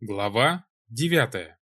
Глава 9.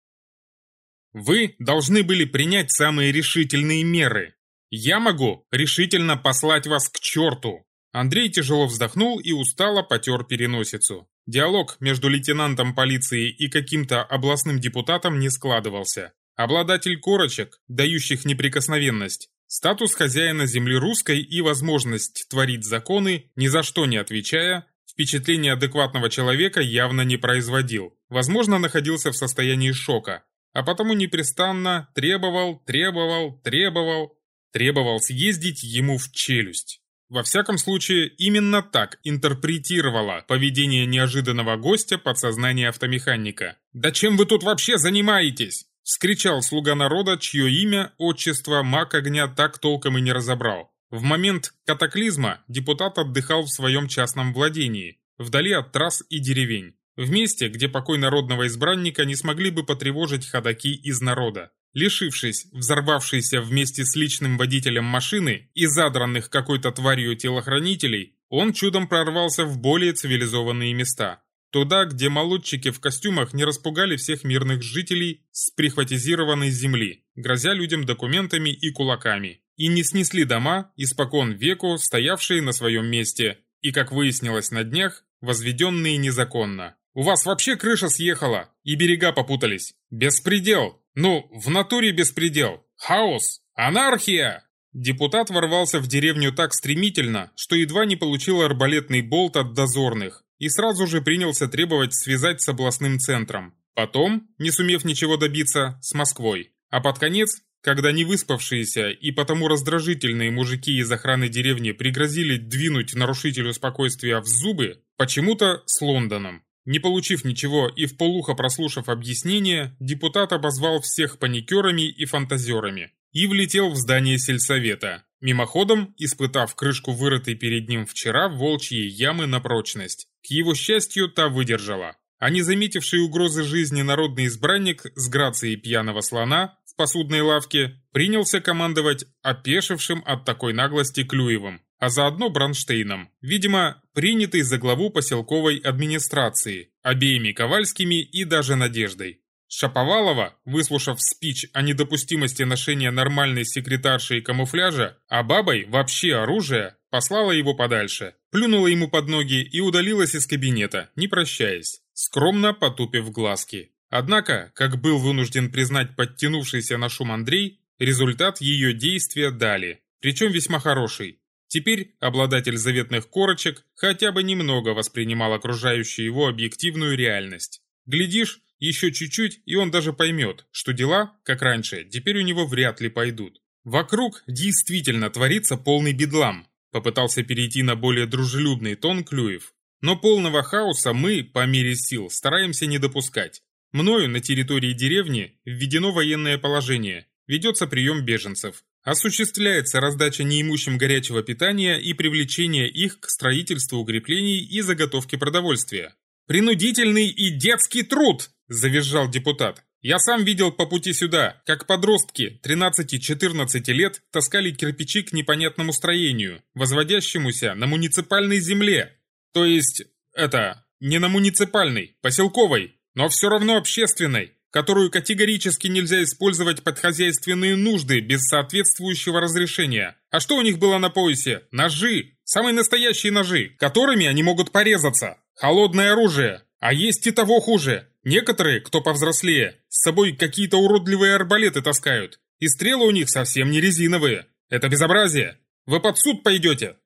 Вы должны были принять самые решительные меры. Я могу решительно послать вас к черту. Андрей тяжело вздохнул и устало потер переносицу. Диалог между лейтенантом полиции и каким-то областным депутатом не складывался. Обладатель корочек, дающих неприкосновенность, статус хозяина земли русской и возможность творить законы, ни за что не отвечая, впечатление адекватного человека явно не производил. Возможно, находился в состоянии шока, а потому непрестанно требовал, требовал, требовал, требовал съездить ему в челюсть. Во всяком случае, именно так интерпретировало поведение неожиданного гостя подсознание автомеханика. «Да чем вы тут вообще занимаетесь?» – вскричал слуга народа, чье имя, отчество, маг огня так толком и не разобрал. В момент катаклизма депутат отдыхал в своем частном владении, вдали от трасс и деревень, в месте, где покой народного избранника не смогли бы потревожить ходаки из народа. Лишившись взорвавшейся вместе с личным водителем машины и задранных какой-то тварью телохранителей, он чудом прорвался в более цивилизованные места. Туда, где молодчики в костюмах не распугали всех мирных жителей с прихватизированной земли, грозя людям документами и кулаками и не снесли дома, испокон веку стоявшие на своем месте, и, как выяснилось на днях, возведенные незаконно. У вас вообще крыша съехала, и берега попутались. Беспредел! Ну, в натуре беспредел! Хаос! Анархия! Депутат ворвался в деревню так стремительно, что едва не получил арбалетный болт от дозорных, и сразу же принялся требовать связать с областным центром. Потом, не сумев ничего добиться, с Москвой. А под конец когда невыспавшиеся и потому раздражительные мужики из охраны деревни пригрозили двинуть нарушителю спокойствия в зубы, почему-то с Лондоном. Не получив ничего и вполуха прослушав объяснение, депутат обозвал всех паникерами и фантазерами и влетел в здание сельсовета, мимоходом испытав крышку вырытой перед ним вчера волчьей ямы на прочность. К его счастью, та выдержала. А не заметивший угрозы жизни народный избранник с грацией пьяного слона в посудной лавке, принялся командовать опешившим от такой наглости Клюевым, а заодно Бронштейном, видимо, принятый за главу поселковой администрации, обеими Ковальскими и даже Надеждой. Шаповалова, выслушав спич о недопустимости ношения нормальной секретарши и камуфляжа, а бабой вообще оружие, послала его подальше, плюнула ему под ноги и удалилась из кабинета, не прощаясь, скромно потупив глазки. Однако, как был вынужден признать подтянувшийся на шум Андрей, результат ее действия дали, причем весьма хороший. Теперь обладатель заветных корочек хотя бы немного воспринимал окружающую его объективную реальность. Глядишь, еще чуть-чуть, и он даже поймет, что дела, как раньше, теперь у него вряд ли пойдут. Вокруг действительно творится полный бедлам, попытался перейти на более дружелюбный тон Клюев. Но полного хаоса мы, по мере сил, стараемся не допускать. Мною на территории деревни введено военное положение, ведется прием беженцев. Осуществляется раздача неимущим горячего питания и привлечение их к строительству укреплений и заготовке продовольствия. «Принудительный и детский труд!» – завизжал депутат. «Я сам видел по пути сюда, как подростки 13-14 лет таскали кирпичи к непонятному строению, возводящемуся на муниципальной земле. То есть, это, не на муниципальной, поселковой, но все равно общественной, которую категорически нельзя использовать под хозяйственные нужды без соответствующего разрешения. А что у них было на поясе? Ножи. Самые настоящие ножи, которыми они могут порезаться. Холодное оружие. А есть и того хуже. Некоторые, кто повзрослее, с собой какие-то уродливые арбалеты таскают. И стрелы у них совсем не резиновые. Это безобразие. Вы под суд пойдете.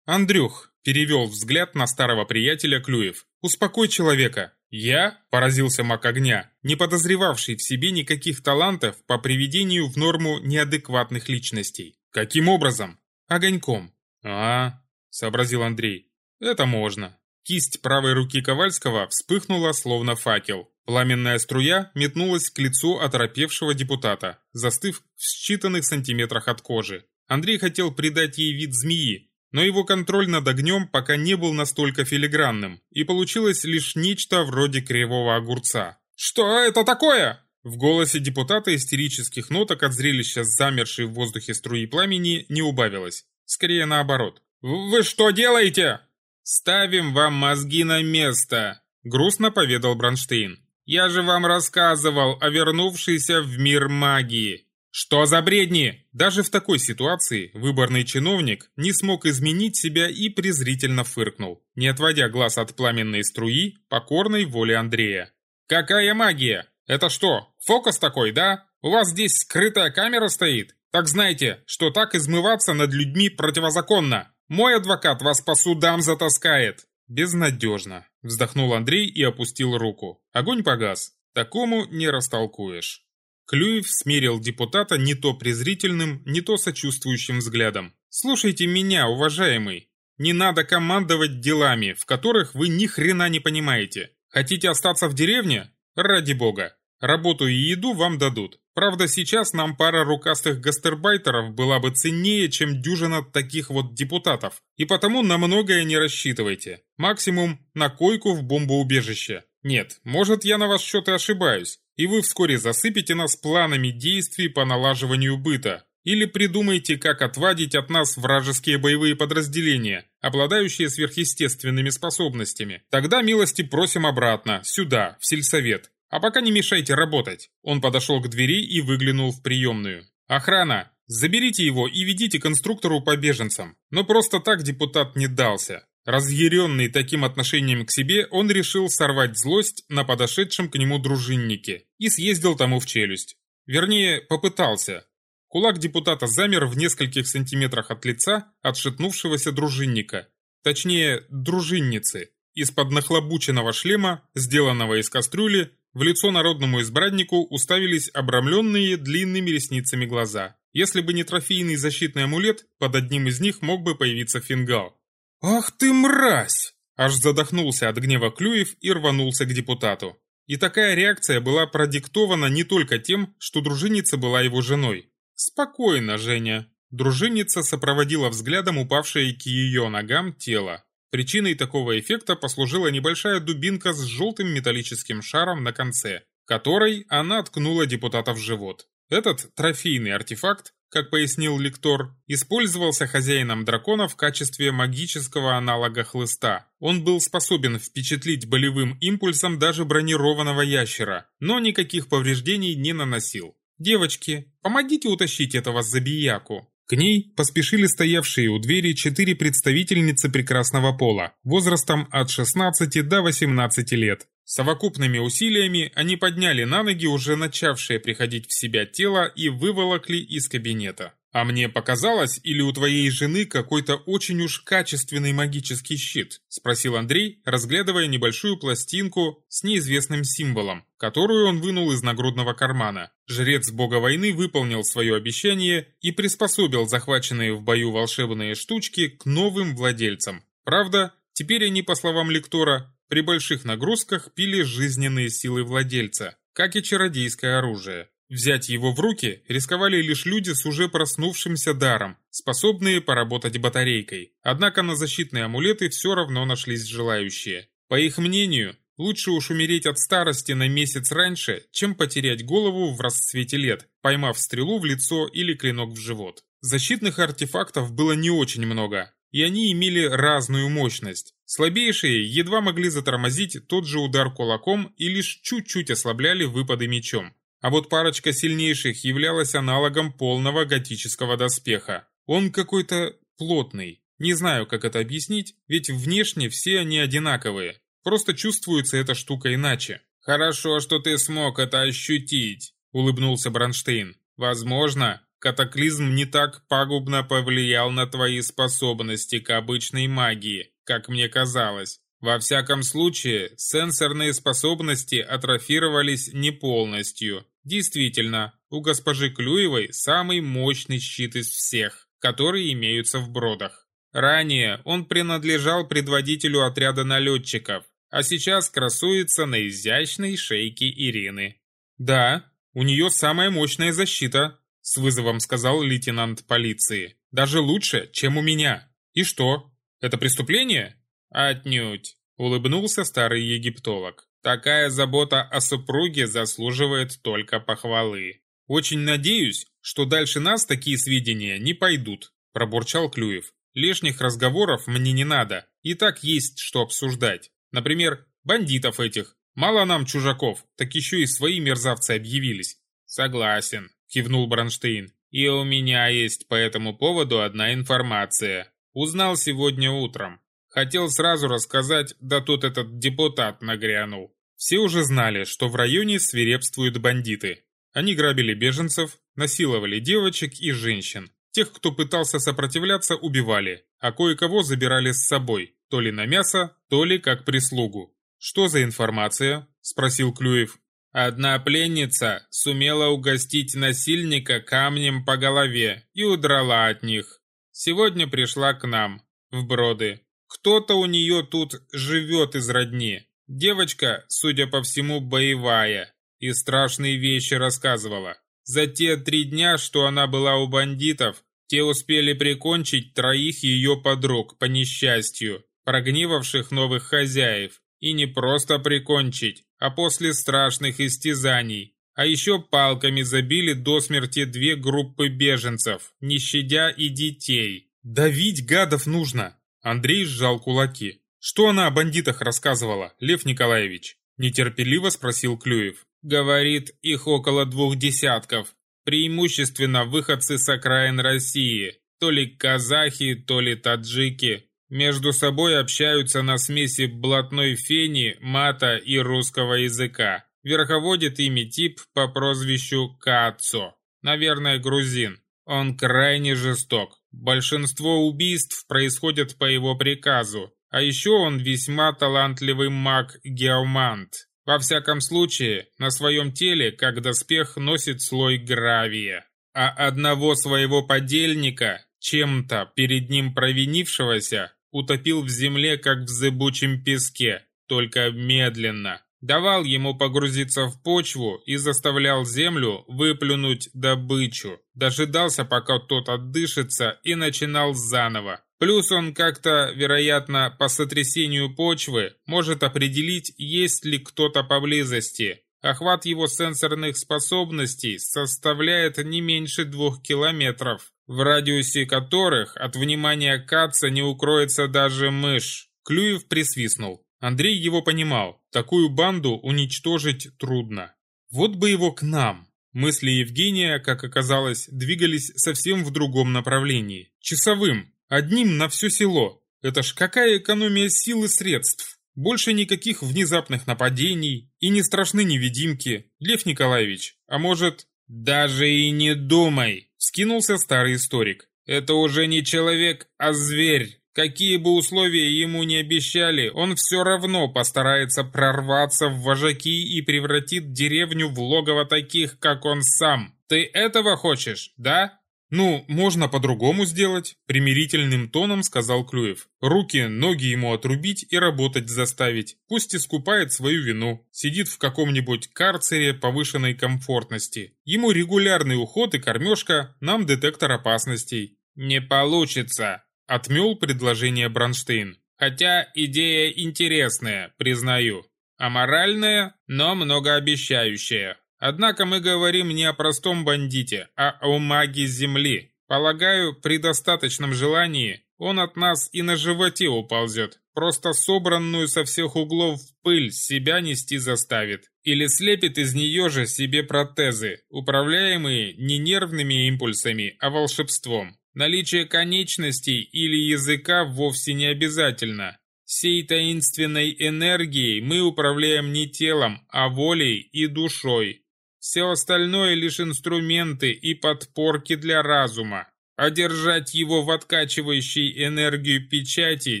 Андрюх перевел взгляд на старого приятеля Клюев. Успокой человека. «Я?» – поразился маг огня, не подозревавший в себе никаких талантов по приведению в норму неадекватных личностей. «Каким образом?» «Огоньком». «А?» – сообразил Андрей. «Это можно». Кисть правой руки Ковальского вспыхнула, словно факел. Пламенная струя метнулась к лицу оторопевшего депутата, застыв в считанных сантиметрах от кожи. Андрей хотел придать ей вид змеи, но его контроль над огнем пока не был настолько филигранным, и получилось лишь нечто вроде кривого огурца. «Что это такое?» В голосе депутата истерических ноток от зрелища замершей в воздухе струи пламени не убавилось. Скорее наоборот. «Вы что делаете?» «Ставим вам мозги на место», — грустно поведал Бронштейн. Я же вам рассказывал о вернувшейся в мир магии. Что за бредни? Даже в такой ситуации выборный чиновник не смог изменить себя и презрительно фыркнул, не отводя глаз от пламенной струи, покорной воле Андрея. Какая магия? Это что, фокус такой, да? У вас здесь скрытая камера стоит? Так знаете, что так измываться над людьми противозаконно. Мой адвокат вас по судам затаскает. Безнадежно. Вздохнул Андрей и опустил руку. Огонь погас. Такому не растолкуешь. Клюев смерил депутата не то презрительным, не то сочувствующим взглядом. «Слушайте меня, уважаемый. Не надо командовать делами, в которых вы ни хрена не понимаете. Хотите остаться в деревне? Ради бога. Работу и еду вам дадут. Правда, сейчас нам пара рукастых гастарбайтеров была бы ценнее, чем дюжина таких вот депутатов. И потому на многое не рассчитывайте. Максимум на койку в бомбоубежище. Нет, может я на ваш счет и ошибаюсь, и вы вскоре засыпете нас планами действий по налаживанию быта. Или придумайте, как отвадить от нас вражеские боевые подразделения, обладающие сверхъестественными способностями. Тогда милости просим обратно, сюда, в сельсовет. А пока не мешайте работать. Он подошел к двери и выглянул в приемную. Охрана, заберите его и ведите конструктору по беженцам. Но просто так депутат не дался. Разъяренный таким отношением к себе, он решил сорвать злость на подошедшем к нему дружиннике и съездил тому в челюсть. Вернее, попытался. Кулак депутата замер в нескольких сантиметрах от лица отшатнувшегося дружинника. Точнее, дружинницы. Из-под нахлобученного шлема, сделанного из кастрюли, в лицо народному избраннику уставились обрамленные длинными ресницами глаза. Если бы не трофейный защитный амулет, под одним из них мог бы появиться фингал. «Ах ты мразь!» Аж задохнулся от гнева Клюев и рванулся к депутату. И такая реакция была продиктована не только тем, что дружинница была его женой. «Спокойно, Женя». Дружинница сопроводила взглядом упавшее к ее ногам тело. Причиной такого эффекта послужила небольшая дубинка с желтым металлическим шаром на конце, которой она ткнула депутата в живот. Этот трофейный артефакт, как пояснил лектор, использовался хозяином дракона в качестве магического аналога хлыста. Он был способен впечатлить болевым импульсом даже бронированного ящера, но никаких повреждений не наносил. «Девочки, помогите утащить этого забияку», к ней поспешили стоявшие у двери четыре представительницы прекрасного пола, возрастом от 16 до 18 лет. Совокупными усилиями они подняли на ноги уже начавшее приходить в себя тело и выволокли из кабинета. «А мне показалось, или у твоей жены какой-то очень уж качественный магический щит?» – спросил Андрей, разглядывая небольшую пластинку с неизвестным символом, которую он вынул из нагрудного кармана. Жрец бога войны выполнил свое обещание и приспособил захваченные в бою волшебные штучки к новым владельцам. Правда, теперь они, по словам лектора, при больших нагрузках пили жизненные силы владельца, как и чародейское оружие. Взять его в руки рисковали лишь люди с уже проснувшимся даром, способные поработать батарейкой. Однако на защитные амулеты все равно нашлись желающие. По их мнению, лучше уж умереть от старости на месяц раньше, чем потерять голову в расцвете лет, поймав стрелу в лицо или клинок в живот. Защитных артефактов было не очень много, и они имели разную мощность. Слабейшие едва могли затормозить тот же удар кулаком и лишь чуть-чуть ослабляли выпады мечом. А вот парочка сильнейших являлась аналогом полного готического доспеха. Он какой-то плотный. Не знаю, как это объяснить, ведь внешне все они одинаковые. Просто чувствуется эта штука иначе. «Хорошо, что ты смог это ощутить», — улыбнулся Бронштейн. «Возможно, катаклизм не так пагубно повлиял на твои способности к обычной магии, как мне казалось. Во всяком случае, сенсорные способности атрофировались не полностью. Действительно, у госпожи Клюевой самый мощный щит из всех, которые имеются в бродах. Ранее он принадлежал предводителю отряда налетчиков, а сейчас красуется на изящной шейке Ирины. «Да, у нее самая мощная защита», — с вызовом сказал лейтенант полиции. «Даже лучше, чем у меня. И что, это преступление?» «Отнюдь», — улыбнулся старый египтолог. Такая забота о супруге заслуживает только похвалы. Очень надеюсь, что дальше нас такие сведения не пойдут, пробурчал Клюев. Лишних разговоров мне не надо, и так есть что обсуждать. Например, бандитов этих, Мало нам чужаков, так еще и свои мерзавцы объявились. Согласен, кивнул Бронштейн. И у меня есть по этому поводу одна информация. Узнал сегодня утром. Хотел сразу рассказать, да тут этот депутат нагрянул. Все уже знали, что в районе свирепствуют бандиты. Они грабили беженцев, насиловали девочек и женщин. Тех, кто пытался сопротивляться, убивали, а кое-кого забирали с собой, то ли на мясо, то ли как прислугу. «Что за информация?» – спросил Клюев. Одна пленница сумела угостить насильника камнем по голове и удрала от них. Сегодня пришла к нам, в Броды. Кто-то у нее тут живет из родни. Девочка, судя по всему, боевая. И страшные вещи рассказывала. За те три дня, что она была у бандитов, те успели прикончить троих ее подруг по несчастью, прогнивавших новых хозяев. И не просто прикончить, а после страшных истязаний. А еще палками забили до смерти две группы беженцев, не щадя и детей. «Давить гадов нужно!» Андрей сжал кулаки. «Что она о бандитах рассказывала, Лев Николаевич?» Нетерпеливо спросил Клюев. «Говорит, их около двух десятков. Преимущественно выходцы с окраин России. То ли казахи, то ли таджики. Между собой общаются на смеси блатной фени, мата и русского языка. Верховодит ими тип по прозвищу Кацо. Наверное, грузин. Он крайне жесток. Большинство убийств происходят по его приказу. А еще он весьма талантливый маг-геомант. Во всяком случае, на своем теле, как доспех, носит слой гравия. А одного своего подельника, чем-то перед ним провинившегося, утопил в земле, как в зыбучем песке, только медленно. Давал ему погрузиться в почву и заставлял землю выплюнуть добычу. Дожидался, пока тот отдышится, и начинал заново. Плюс он как-то, вероятно, по сотрясению почвы, может определить, есть ли кто-то поблизости. Охват его сенсорных способностей составляет не меньше двух километров в радиусе которых от внимания Каца не укроется даже мышь. Клюев присвистнул. Андрей его понимал, такую банду уничтожить трудно. Вот бы его к нам. Мысли Евгения, как оказалось, двигались совсем в другом направлении. Часовым, одним на все село. Это ж какая экономия сил и средств. Больше никаких внезапных нападений и не страшны невидимки. Лев Николаевич, а может... «Даже и не думай!» Скинулся старый историк. Это уже не человек, а зверь. Какие бы условия ему не обещали, он все равно постарается прорваться в вожаки и превратит деревню в логово таких, как он сам. Ты этого хочешь, да? «Ну, можно по-другому сделать», — примирительным тоном сказал Клюев. «Руки, ноги ему отрубить и работать заставить. Пусть искупает свою вину. Сидит в каком-нибудь карцере повышенной комфортности. Ему регулярный уход и кормежка, нам детектор опасностей». «Не получится», — отмел предложение Бронштейн. «Хотя идея интересная, признаю. Аморальная, но многообещающая. Однако мы говорим не о простом бандите, а о маге земли. Полагаю, при достаточном желании он от нас и на животе уползет. Просто собранную со всех углов пыль себя нести заставит. Или слепит из нее же себе протезы, управляемые не нервными импульсами, а волшебством. Наличие конечностей или языка вовсе не обязательно. Сей таинственной энергией мы управляем не телом, а волей и душой. Все остальное лишь инструменты и подпорки для разума. А держать его в откачивающей энергию печати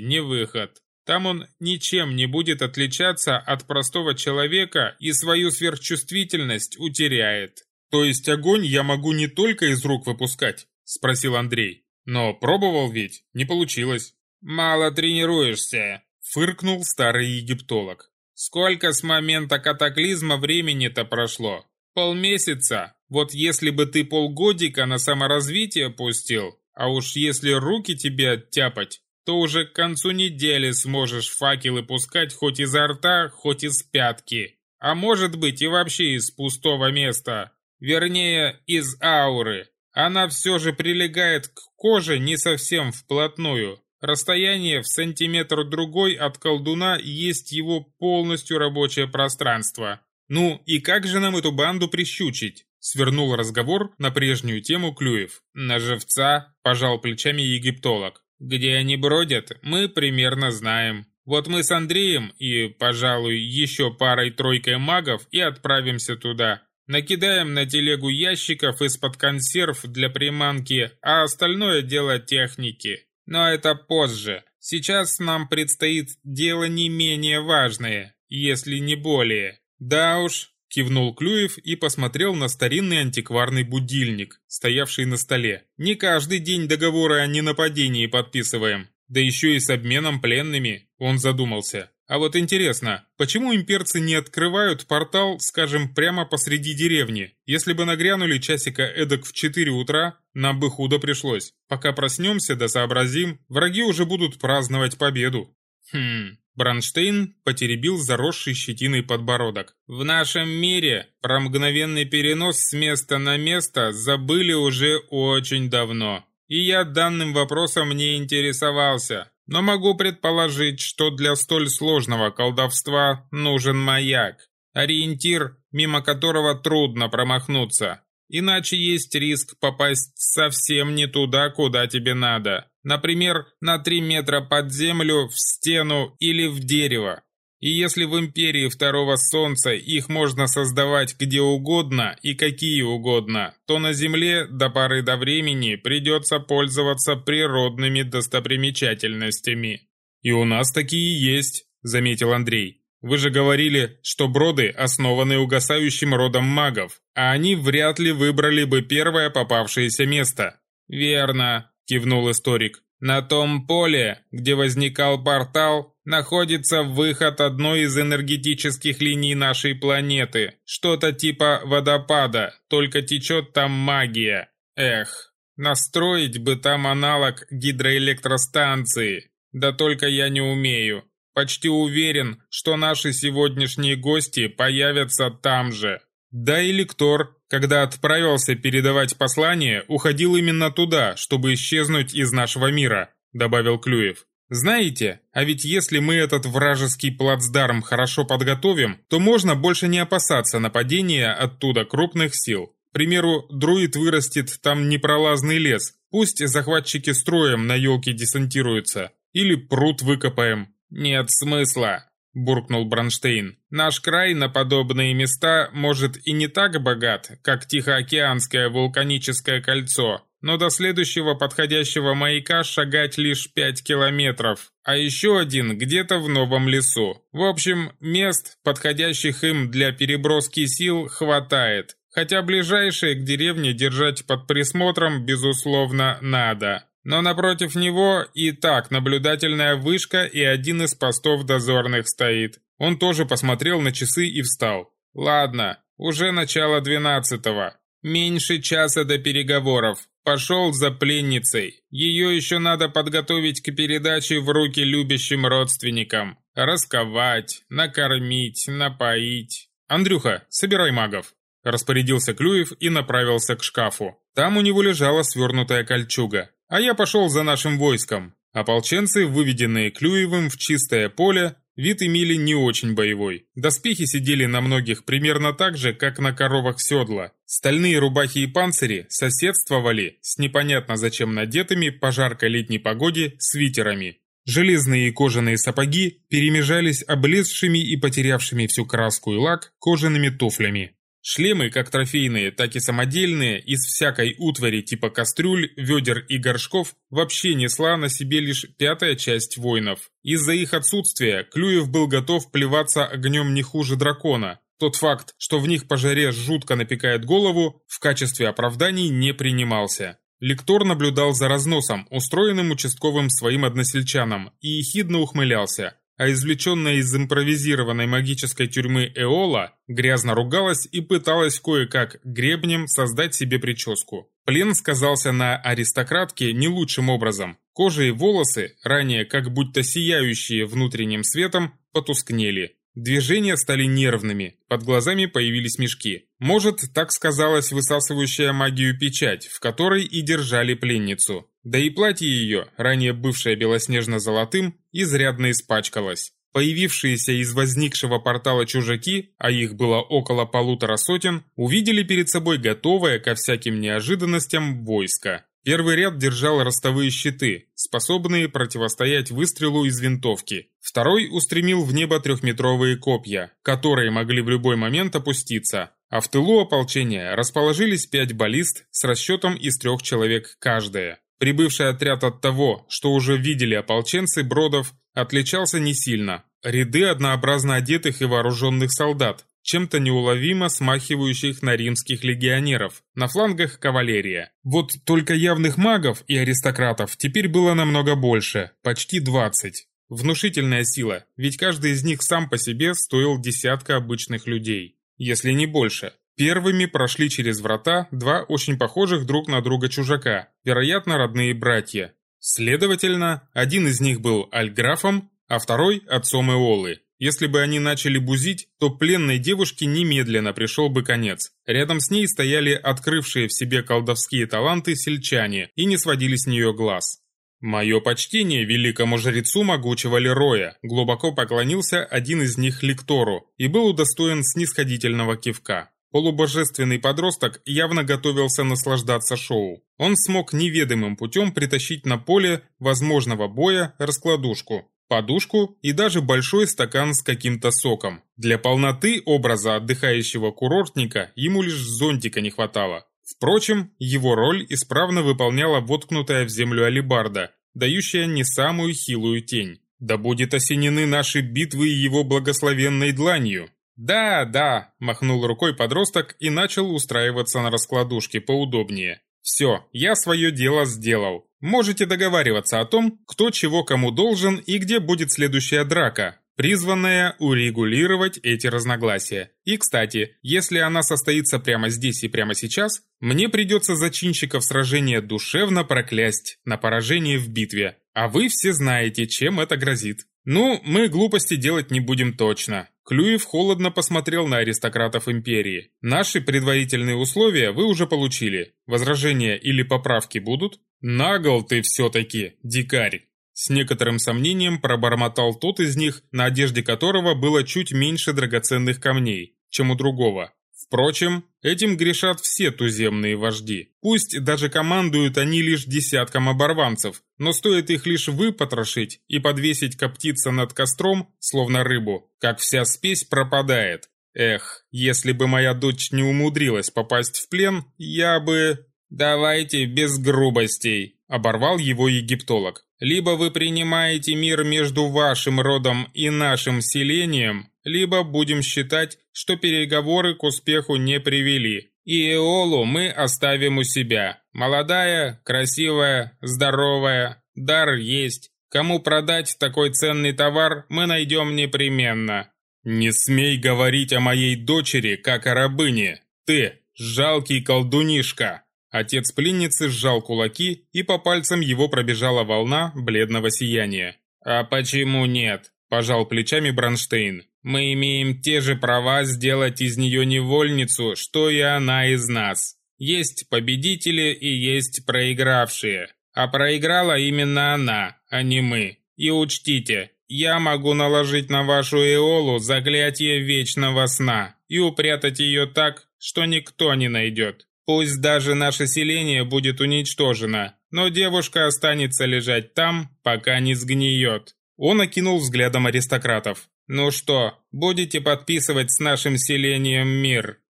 не выход. Там он ничем не будет отличаться от простого человека и свою сверхчувствительность утеряет. То есть огонь я могу не только из рук выпускать? Спросил Андрей. Но пробовал ведь, не получилось. Мало тренируешься, фыркнул старый египтолог. Сколько с момента катаклизма времени-то прошло? Полмесяца. Вот если бы ты полгодика на саморазвитие пустил, а уж если руки тебе оттяпать, то уже к концу недели сможешь факелы пускать хоть изо рта, хоть из пятки. А может быть и вообще из пустого места. Вернее, из ауры. Она все же прилегает к коже не совсем вплотную. Расстояние в сантиметр-другой от колдуна есть его полностью рабочее пространство. Ну и как же нам эту банду прищучить? Свернул разговор на прежнюю тему Клюев. На живца пожал плечами египтолог. Где они бродят, мы примерно знаем. Вот мы с Андреем и, пожалуй, еще парой-тройкой магов и отправимся туда. Накидаем на телегу ящиков из-под консерв для приманки, а остальное дело техники. Но это позже. Сейчас нам предстоит дело не менее важное, если не более. Да уж, кивнул Клюев и посмотрел на старинный антикварный будильник, стоявший на столе. Не каждый день договоры о ненападении подписываем. Да еще и с обменом пленными, он задумался. А вот интересно, почему имперцы не открывают портал, скажем, прямо посреди деревни? Если бы нагрянули часика эдак в 4 утра, нам бы худо пришлось. Пока проснемся да сообразим, враги уже будут праздновать победу. Хм, Бронштейн потеребил заросший щетиной подбородок. В нашем мире про мгновенный перенос с места на место забыли уже очень давно. И я данным вопросом не интересовался. Но могу предположить, что для столь сложного колдовства нужен маяк. Ориентир, мимо которого трудно промахнуться. Иначе есть риск попасть совсем не туда, куда тебе надо. Например, на 3 метра под землю, в стену или в дерево. И если в империи Второго Солнца их можно создавать где угодно и какие угодно, то на Земле до поры до времени придется пользоваться природными достопримечательностями. «И у нас такие есть», — заметил Андрей. «Вы же говорили, что броды основаны угасающим родом магов, а они вряд ли выбрали бы первое попавшееся место». «Верно», — кивнул историк. «На том поле, где возникал портал, находится выход одной из энергетических линий нашей планеты. Что-то типа водопада, только течет там магия. Эх, настроить бы там аналог гидроэлектростанции. Да только я не умею. Почти уверен, что наши сегодняшние гости появятся там же. Да и лектор, когда отправился передавать послание, уходил именно туда, чтобы исчезнуть из нашего мира, добавил Клюев. Знаете, а ведь если мы этот вражеский плацдарм хорошо подготовим, то можно больше не опасаться нападения оттуда крупных сил. К примеру, друид вырастет там непролазный лес, пусть захватчики строем на елке десантируются, или пруд выкопаем. Нет смысла, буркнул Бронштейн. Наш край на подобные места может и не так богат, как Тихоокеанское вулканическое кольцо, но до следующего подходящего маяка шагать лишь 5 километров, а еще один где-то в новом лесу. В общем, мест, подходящих им для переброски сил, хватает, хотя ближайшие к деревне держать под присмотром, безусловно, надо. Но напротив него и так наблюдательная вышка и один из постов дозорных стоит. Он тоже посмотрел на часы и встал. «Ладно, уже начало двенадцатого. Меньше часа до переговоров. Пошел за пленницей. Ее еще надо подготовить к передаче в руки любящим родственникам. Расковать, накормить, напоить. «Андрюха, собирай магов», – распорядился Клюев и направился к шкафу. Там у него лежала свернутая кольчуга. А я пошел за нашим войском. Ополченцы, выведенные Клюевым в чистое поле, Вид имели не очень боевой. Доспехи сидели на многих примерно так же, как на коровах седла. Стальные рубахи и панцири соседствовали с непонятно зачем надетыми по жаркой летней погоде свитерами. Железные и кожаные сапоги перемежались облезшими и потерявшими всю краску и лак кожаными туфлями. Шлемы, как трофейные, так и самодельные, из всякой утвари типа кастрюль, ведер и горшков, вообще несла на себе лишь пятая часть воинов. Из-за их отсутствия Клюев был готов плеваться огнем не хуже дракона. Тот факт, что в них по жаре жутко напекает голову, в качестве оправданий не принимался. Лектор наблюдал за разносом, устроенным участковым своим односельчанам, и ехидно ухмылялся а извлеченная из импровизированной магической тюрьмы Эола грязно ругалась и пыталась кое-как гребнем создать себе прическу. Плен сказался на аристократке не лучшим образом. Кожа и волосы, ранее как будто сияющие внутренним светом, потускнели. Движения стали нервными, под глазами появились мешки. Может, так сказалась высасывающая магию печать, в которой и держали пленницу. Да и платье ее, ранее бывшее белоснежно-золотым, изрядно испачкалось. Появившиеся из возникшего портала чужаки, а их было около полутора сотен, увидели перед собой готовое ко всяким неожиданностям войско. Первый ряд держал ростовые щиты, способные противостоять выстрелу из винтовки. Второй устремил в небо трехметровые копья, которые могли в любой момент опуститься. А в тылу ополчения расположились пять баллист с расчетом из трех человек каждая. Прибывший отряд от того, что уже видели ополченцы Бродов, отличался не сильно. Ряды однообразно одетых и вооруженных солдат, чем-то неуловимо смахивающих на римских легионеров, на флангах кавалерия. Вот только явных магов и аристократов теперь было намного больше, почти 20. Внушительная сила, ведь каждый из них сам по себе стоил десятка обычных людей, если не больше. Первыми прошли через врата два очень похожих друг на друга чужака, вероятно, родные братья. Следовательно, один из них был альграфом, а второй – отцом Эолы. Если бы они начали бузить, то пленной девушке немедленно пришел бы конец. Рядом с ней стояли открывшие в себе колдовские таланты сельчане и не сводили с нее глаз. «Мое почтение великому жрецу могучего Лероя», глубоко поклонился один из них лектору и был удостоен снисходительного кивка. Полубожественный подросток явно готовился наслаждаться шоу. Он смог неведомым путем притащить на поле возможного боя раскладушку, подушку и даже большой стакан с каким-то соком. Для полноты образа отдыхающего курортника ему лишь зонтика не хватало. Впрочем, его роль исправно выполняла воткнутая в землю алебарда, дающая не самую хилую тень. Да будет осенены наши битвы его благословенной дланью. «Да, да», – махнул рукой подросток и начал устраиваться на раскладушке поудобнее. «Все, я свое дело сделал. Можете договариваться о том, кто чего кому должен и где будет следующая драка, призванная урегулировать эти разногласия. И, кстати, если она состоится прямо здесь и прямо сейчас, мне придется зачинщиков сражения душевно проклясть на поражение в битве. А вы все знаете, чем это грозит. Ну, мы глупости делать не будем точно. Клюев холодно посмотрел на аристократов империи. Наши предварительные условия вы уже получили. Возражения или поправки будут? «Нагл ты все-таки, дикарь!» С некоторым сомнением пробормотал тот из них, на одежде которого было чуть меньше драгоценных камней, чем у другого. Впрочем, этим грешат все туземные вожди. Пусть даже командуют они лишь десятком оборванцев, но стоит их лишь выпотрошить и подвесить коптиться над костром, словно рыбу, как вся спесь пропадает. Эх, если бы моя дочь не умудрилась попасть в плен, я бы... «Давайте без грубостей», – оборвал его египтолог. «Либо вы принимаете мир между вашим родом и нашим селением, либо будем считать, что переговоры к успеху не привели. И Эолу мы оставим у себя. Молодая, красивая, здоровая, дар есть. Кому продать такой ценный товар, мы найдем непременно». «Не смей говорить о моей дочери, как о рабыне. Ты, жалкий колдунишка!» Отец пленницы сжал кулаки, и по пальцам его пробежала волна бледного сияния. «А почему нет?» – пожал плечами Бронштейн. «Мы имеем те же права сделать из нее невольницу, что и она из нас. Есть победители и есть проигравшие. А проиграла именно она, а не мы. И учтите, я могу наложить на вашу Эолу заклятие вечного сна и упрятать ее так, что никто не найдет. Пусть даже наше селение будет уничтожено, но девушка останется лежать там, пока не сгниет. Он окинул взглядом аристократов. «Ну что, будете подписывать с нашим селением мир?»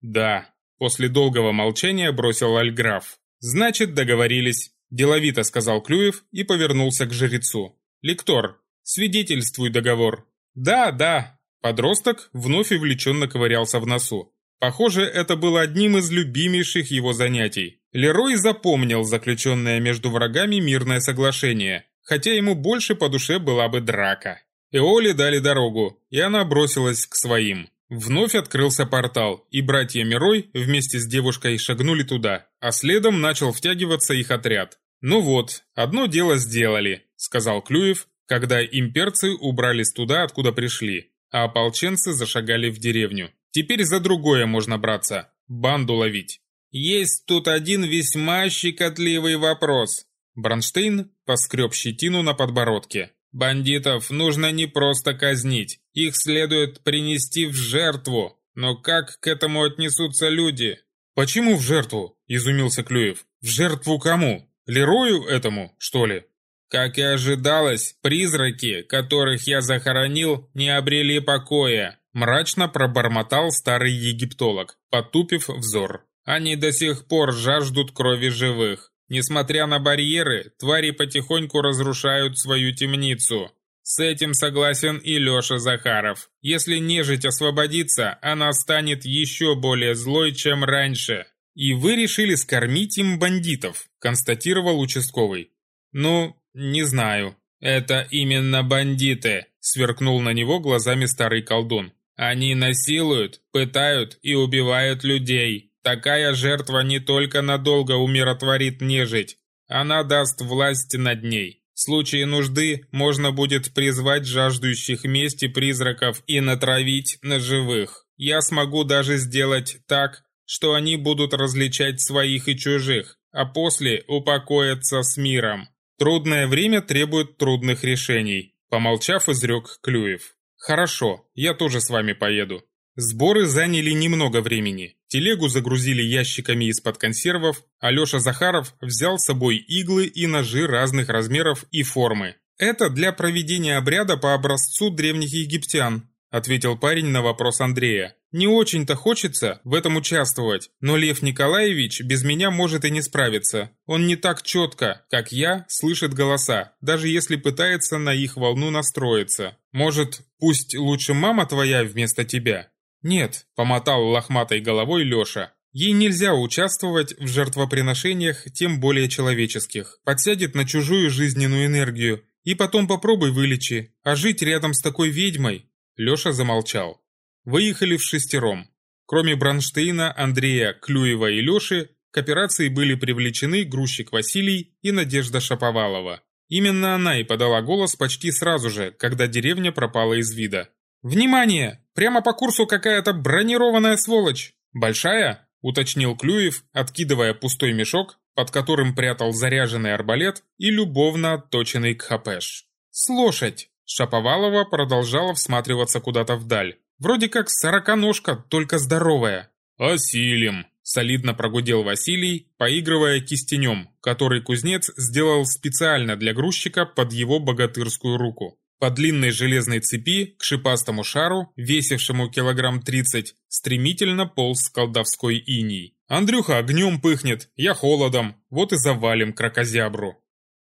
«Да», – после долгого молчания бросил Альграф. «Значит, договорились», – деловито сказал Клюев и повернулся к жрецу. «Лектор, свидетельствуй договор». «Да, да». Подросток вновь увлеченно ковырялся в носу. Похоже, это было одним из любимейших его занятий. Лерой запомнил заключенное между врагами мирное соглашение, хотя ему больше по душе была бы драка. Эоле дали дорогу, и она бросилась к своим. Вновь открылся портал, и братья Мирой вместе с девушкой шагнули туда, а следом начал втягиваться их отряд. «Ну вот, одно дело сделали», — сказал Клюев, когда имперцы убрались туда, откуда пришли, а ополченцы зашагали в деревню. Теперь за другое можно браться. Банду ловить. Есть тут один весьма щекотливый вопрос. Бронштейн поскреб щетину на подбородке. «Бандитов нужно не просто казнить, их следует принести в жертву. Но как к этому отнесутся люди?» «Почему в жертву?» – изумился Клюев. «В жертву кому? Лерою этому, что ли?» Как и ожидалось, призраки, которых я захоронил, не обрели покоя. Мрачно пробормотал старый египтолог, потупив взор. Они до сих пор жаждут крови живых. Несмотря на барьеры, твари потихоньку разрушают свою темницу. С этим согласен и Леша Захаров. Если нежить освободится, она станет еще более злой, чем раньше. И вы решили скормить им бандитов, констатировал участковый. Ну, не знаю. Это именно бандиты, сверкнул на него глазами старый колдун. Они насилуют, пытают и убивают людей. Такая жертва не только надолго умиротворит нежить, она даст власть над ней. В случае нужды можно будет призвать жаждущих мести призраков и натравить на живых. Я смогу даже сделать так, что они будут различать своих и чужих, а после упокоятся с миром. Трудное время требует трудных решений, помолчав, изрек Клюев. Хорошо, я тоже с вами поеду. Сборы заняли немного времени. Телегу загрузили ящиками из-под консервов, Алеша Захаров взял с собой иглы и ножи разных размеров и формы. Это для проведения обряда по образцу древних египтян, ответил парень на вопрос Андрея. Не очень-то хочется в этом участвовать, но Лев Николаевич без меня может и не справиться. Он не так четко, как я, слышит голоса, даже если пытается на их волну настроиться. Может, пусть лучше мама твоя вместо тебя? «Нет», — помотал лохматой головой Леша. «Ей нельзя участвовать в жертвоприношениях, тем более человеческих. Подсядет на чужую жизненную энергию. И потом попробуй вылечи. А жить рядом с такой ведьмой...» Леша замолчал. Выехали в шестером. Кроме Бронштейна, Андрея, Клюева и Леши, к операции были привлечены грузчик Василий и Надежда Шаповалова. Именно она и подала голос почти сразу же, когда деревня пропала из вида. «Внимание! Прямо по курсу какая-то бронированная сволочь! Большая?» – уточнил Клюев, откидывая пустой мешок, под которым прятал заряженный арбалет и любовно отточенный кхапеш. «С лошадь!» Шаповалова продолжала всматриваться куда-то вдаль. Вроде как сороконожка, только здоровая. «Осилим!» – солидно прогудел Василий, поигрывая кистенем, который кузнец сделал специально для грузчика под его богатырскую руку. По длинной железной цепи к шипастому шару, весившему килограмм тридцать, стремительно полз колдовской иней. «Андрюха огнем пыхнет, я холодом, вот и завалим кракозябру».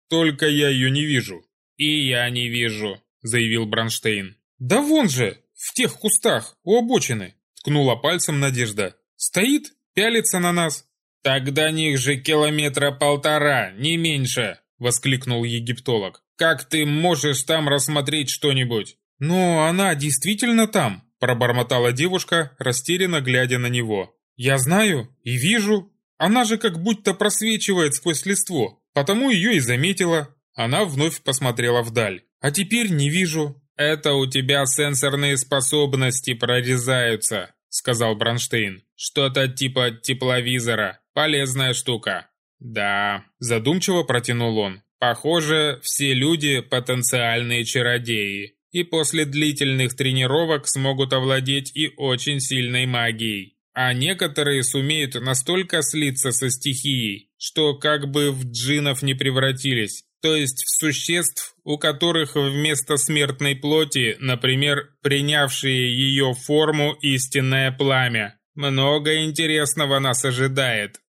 «Только я ее не вижу». «И я не вижу», — заявил Бронштейн. «Да вон же, в тех кустах, у обочины», — ткнула пальцем Надежда. «Стоит, пялится на нас». «Так до них же километра полтора, не меньше», — воскликнул египтолог. Как ты можешь там рассмотреть что-нибудь?» «Но она действительно там», – пробормотала девушка, растерянно глядя на него. «Я знаю и вижу. Она же как будто просвечивает сквозь листво, потому ее и заметила». Она вновь посмотрела вдаль. «А теперь не вижу». «Это у тебя сенсорные способности прорезаются», – сказал Бронштейн. «Что-то типа тепловизора. Полезная штука». «Да», – задумчиво протянул он. Похоже, все люди – потенциальные чародеи, и после длительных тренировок смогут овладеть и очень сильной магией. А некоторые сумеют настолько слиться со стихией, что как бы в джинов не превратились, то есть в существ, у которых вместо смертной плоти, например, принявшие ее форму истинное пламя. Много интересного нас ожидает.